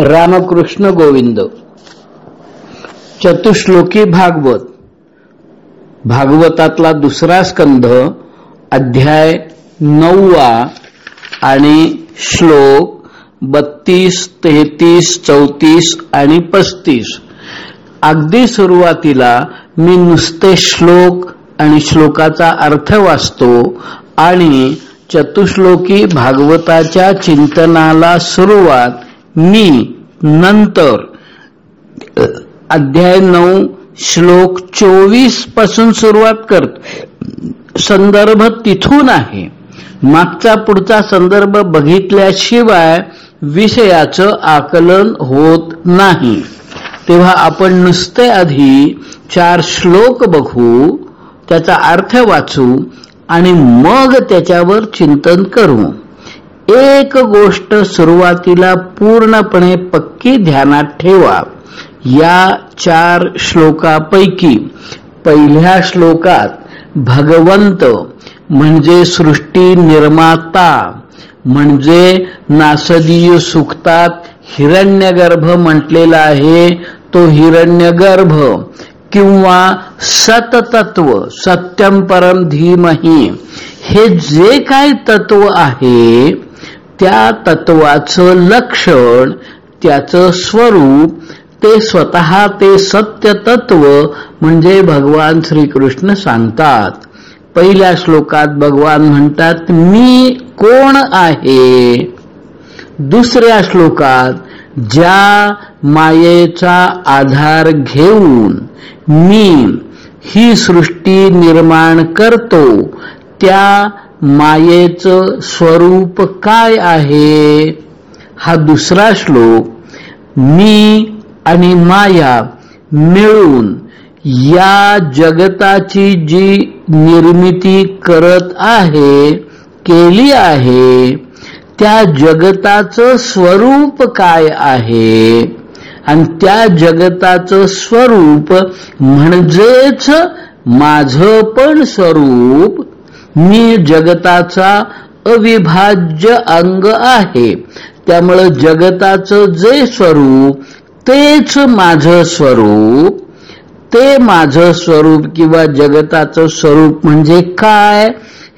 रामकृष्ण गोविंद. चतुश्लोकी भागवत. भागवतातला दुसरा स्कंध अध्याय नववा आणि श्लोक बत्तीस तेहतीस चौतीस आणि पस्तीस. अगदी सुरुवातीला मी नुसते श्लोक आणि श्लोकाचा अर्थ वाचतो आणि चतुश्लोकी भागवताच्या चिंतनाला सुरुवात मी नंतर अध्याय नऊ श्लोक चोवीसपासून सुरुवात करतो संदर्भ तिथून आहे. मागचा पुढचा संदर्भ बघितल्याशिवाय विषयाचं आकलन होत नाही. तेव्हा आपण नुसते आधी चार श्लोक बघू त्याचा अर्थ वाचू आणि मग त्याच्यावर चिंतन करू. एक गोष्ट सुरुवातीला पूर्णपणे पक्की ध्यानात ठेवा. या चार श्लोकापैकी पहिल्या श्लोकात भगवंत म्हणजे सृष्टी निर्माता म्हणजे नासदीय सुखतात हिरण्यगर्भ म्हटलेला आहे तो हिरण्यगर्भ किंवा सततत्व सत्यम परम धीमही. हे जे काय तत्व आहे त्या तत्वाचं लक्षण त्याचं स्वरूप ते स्वतः ते सत्य तत्व म्हणजे भगवान श्रीकृष्ण सांगतात. पहिल्या श्लोकात भगवान म्हणतात मी कोण आहे? दुसऱ्या श्लोकात ज्या मायेचा आधार घेऊन मी ही सृष्टी निर्माण करतो त्या मायेचं स्वरूप काय आहे? हा दुसरा श्लोक मी आणि माया मिळून या जगताची जी निर्मिती करत आहे केली आहे त्या जगताचं स्वरूप काय आहे? आणि त्या जगताचं स्वरूप म्हणजेच माझं पण स्वरूप मी जगताचा अविभाज्य अंग आहे. त्यामुळं जगताचं जे स्वरूप तेच माझं स्वरूप. ते माझं स्वरूप किंवा जगताचं स्वरूप म्हणजे काय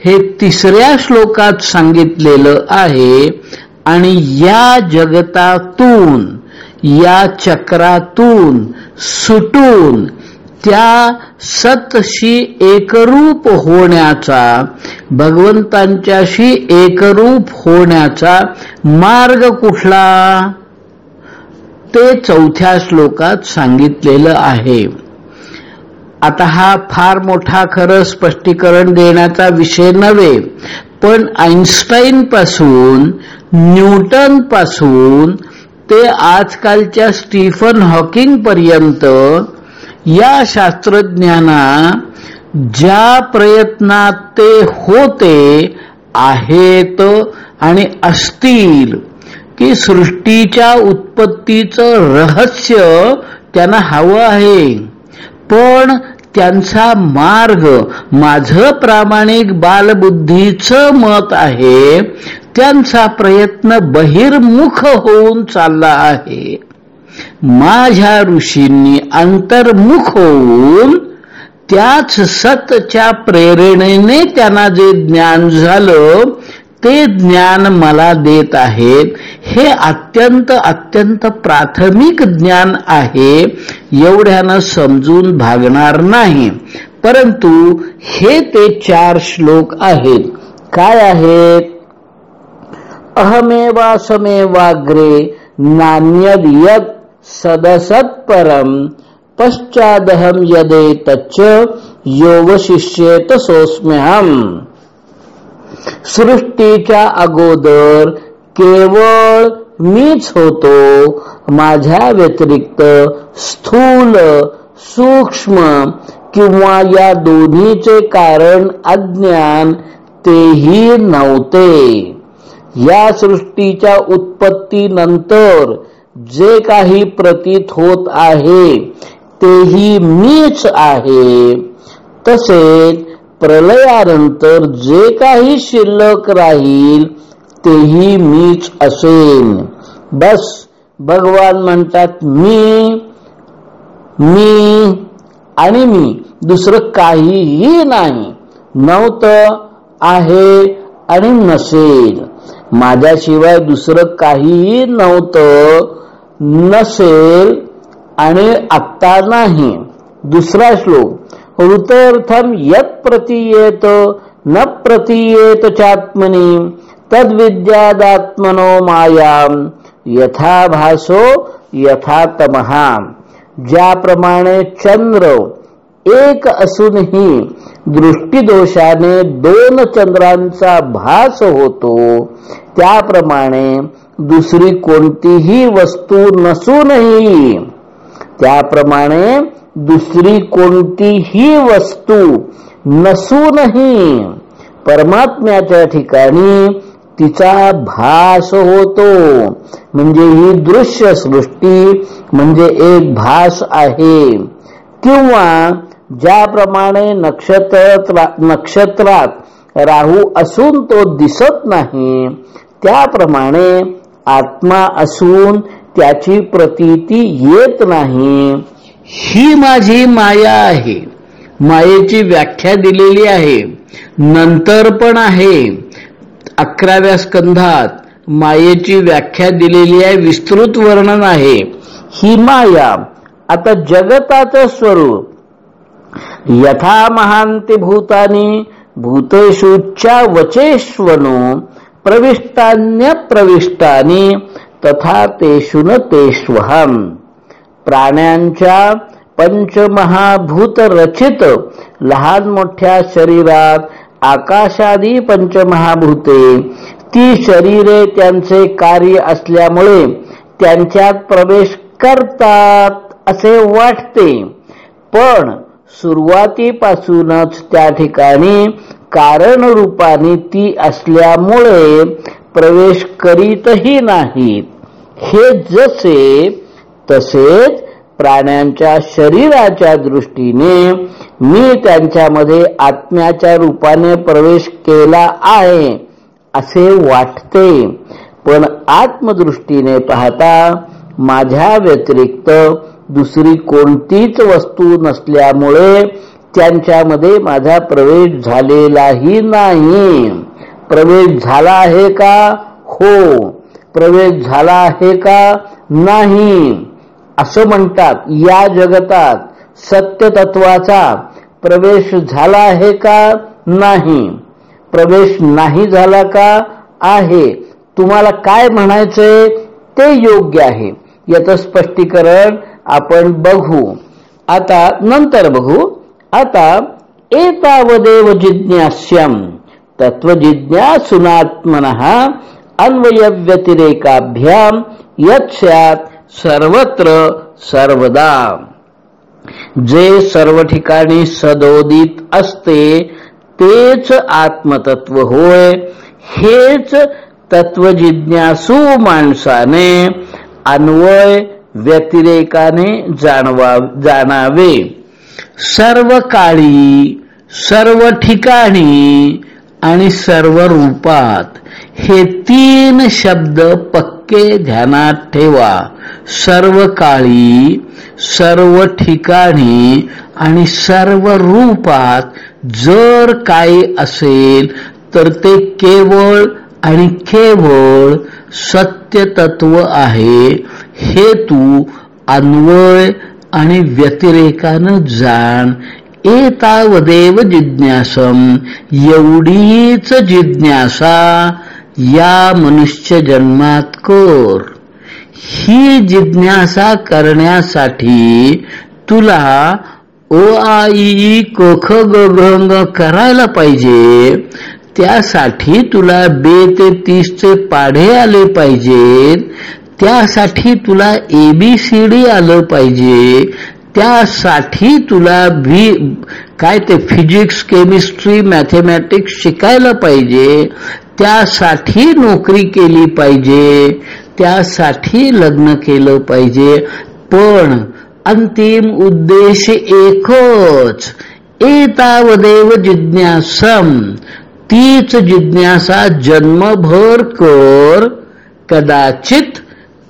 हे तिसऱ्या श्लोकात सांगितलेलं आहे. आणि या जगतातून या चक्रातून सुटून त्या सतशी एकरूप होण्याचा भगवंतांच्याशी एकरूप होण्याचा मार्ग कुठला? ते चौथ्या श्लोकात सांगितलेलं आहे. आता हा फार मोठा खरं स्पष्टीकरण देण्याचा विषय नव्हे पण आईन्स्टाईन पासून न्यूटनपासून ते आजकालच्या स्टीफन हॉकिंग पर्यंत या शास्त्रज्ञांना ज्या प्रयत्नात ते होते आहेत आणि असतील की सृष्टीच्या उत्पत्तीचं रहस्य त्यांना हवं आहे. पण त्यांचा मार्ग माझं प्रामाणिक बालबुद्धीचं मत आहे. त्यांचा प्रयत्न बहिर्मुख होऊन चालला आहे. माझ्या ऋषींनी अंतर्मुख होऊन त्याच सतच्या प्रेरणेने त्यांना जे ज्ञान झालं ते ज्ञान मला देत आहेत हे अत्यंत अत्यंत प्राथमिक ज्ञान आहे. एवढ्यानं समजून भागणार नाही. परंतु हे ते चार श्लोक आहेत. काय आहेत? अहमेवासमेवाग्रे नान्यद यद सदसत्परम पश्चादहम यदे तच्च योगशिष्येत सोस्म्यहम सृष्टीच्या अगोदर केवळ मीच होतो माझ्या व्यतिरिक्त स्थूल सूक्ष्म किंवा या दोन्हीचे कारण अज्ञान तेही नव्हते. या सृष्टीच्या उत्पत्तीनंतर जे काही प्रतीत होत आहे तेही मीच आहे. तसेच प्रलयानंतर जे काही शिल्लक राहील तेही मीच असेल बस भगवान म्हणतात मी मी आणि मी दुसरं काहीही नाही. नव्हतं आहे आणि नसेल. माझ्याशिवाय दुसरं काहीही नव्हतं नसेल आणि आत्ता नाही. दुसरा श्लोक ऋतर्थम यत प्रतीयेत न प्रतीयेत चात्मनी तद्विद्यादात्मनो मायाम यथा भासो यथा तमहा ज्याप्रमाणे चंद्र एक असूनही दृष्टीदोषाने दोन चंद्रांचा भास होतो त्याप्रमाणे दुसरी कोणतीही वस्तू नसूनही त्याप्रमाणे दुसरी कोणतीही वस्तू नसूनही परमात्म्याच्या ठिकाणी तिचा भास होतो. म्हणजे ही दृश्य सृष्टी म्हणजे एक भास आहे. किंवा ज्याप्रमाणे नक्षत्र नक्षत्रात राहू असून तो दिसत नाही त्याप्रमाणे आत्मा असून त्याची प्रतीती येत नाही. ही माझी माया आहे. मायेची व्याख्या दिलेली आहे. नंतर पण आहे. अकराव्या स्कंधात मायेची व्याख्या दिलेली आहे विस्तृत वर्णन आहे. ही माया आता जगताचं स्वरूप. यथा महांती भूतानी भूतेषुच्या वचेश्वनो प्रविष्टान्य प्रविष्टानी तथा तेषुन तेष्वहम प्राण्यांच्या पंचमहाभूत रचित लहान मोठ्या शरीरात आकाशादी पंचमहाभूते ती शरीरे त्यांचे कार्य असल्यामुळे त्यांच्यात प्रवेश करतात असे वाटते. पण सुरुवातीपासूनच त्या ठिकाणी कारण रूपाने ती असल्यामुळे प्रवेश करीतही नाहीत. हे जसे तसेच प्राण्यांच्या शरीराच्या दृष्टीने मी त्यांच्यामध्ये आत्म्याच्या रूपाने प्रवेश केला आहे असे वाटते. पण आत्मदृष्टीने पाहता माझ्या व्यतिरिक्त दुसरी कोणतीच वस्तू नसल्यामुळे त्यांच्यामध्ये माझा प्रवेश झालेलाही नाही. प्रवेश झाला आहे का? हो. प्रवेश झाला आहे का? नाही. असं म्हणतात या जगतात. सत्य तत्वाचा प्रवेश झाला आहे का? नाही. प्रवेश नाही झाला का? आहे. तुम्हाला काय म्हणायचंय? ते योग्य आहे. याचं स्पष्टीकरण आपण बघू. आता नंतर बघू. आता एतावदेव जिज्ञास्यम तत्वजिज्ञासुनात्मन अन्वयव्यतिरेकाभ्याम यत् सर्वत्र सर्वदा। जे सर्व ठिकाणी सदोदित असते तेच आत्मतत्व होय हेच तत्वजिज्ञासू माणसाने अन्वय व्यतिरेकाने जाणवा जाणावे। सर्व काळी सर्व ठिकाणी आणि सर्व रूपात हे तीन शब्द पक्के ध्यानात ठेवा. सर्व काळी सर्व ठिकाणी आणि सर्व रूपात जर काही असेल तर ते केवळ आणि केवळ सत्य तत्व आहे. हे तू अन्वय आणि व्यतिरेकानं जाण. एतावदेव जिज्ञासम एवढीच जिज्ञासा या मनुष्य जन्मात कर. ही जिज्ञासा करण्यासाठी तुला ओ आई कोख ग करायला पाहिजे. त्यासाठी तुला बे ते तीसचे पाढे आले पाहिजेत. त्यासाठी तुला एबीसीडी आलं पाहिजे. त्यासाठी तुला भी काय ते फिजिक्स केमिस्ट्री मॅथेमॅटिक्स शिकायला पाहिजे. त्यासाठी नोकरी केली पाहिजे. त्यासाठी लग्न केलं पाहिजे. पण अंतिम उद्देश एकच. एतावदेव जिज्ञासम. तीच जिज्ञासा जन्मभर कर. कदाचित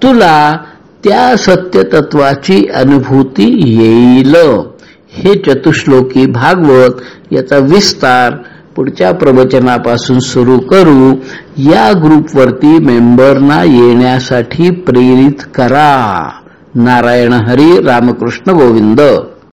तुला त्या सत्यतत्वाची अनुभूती येईल. हे चतुश्लोकी भागवत याचा विस्तार पुढच्या प्रवचनापासून सुरू करू. या ग्रुपवरती मेंबरना येण्यासाठी प्रेरित करा. नारायण हरी रामकृष्ण गोविंद.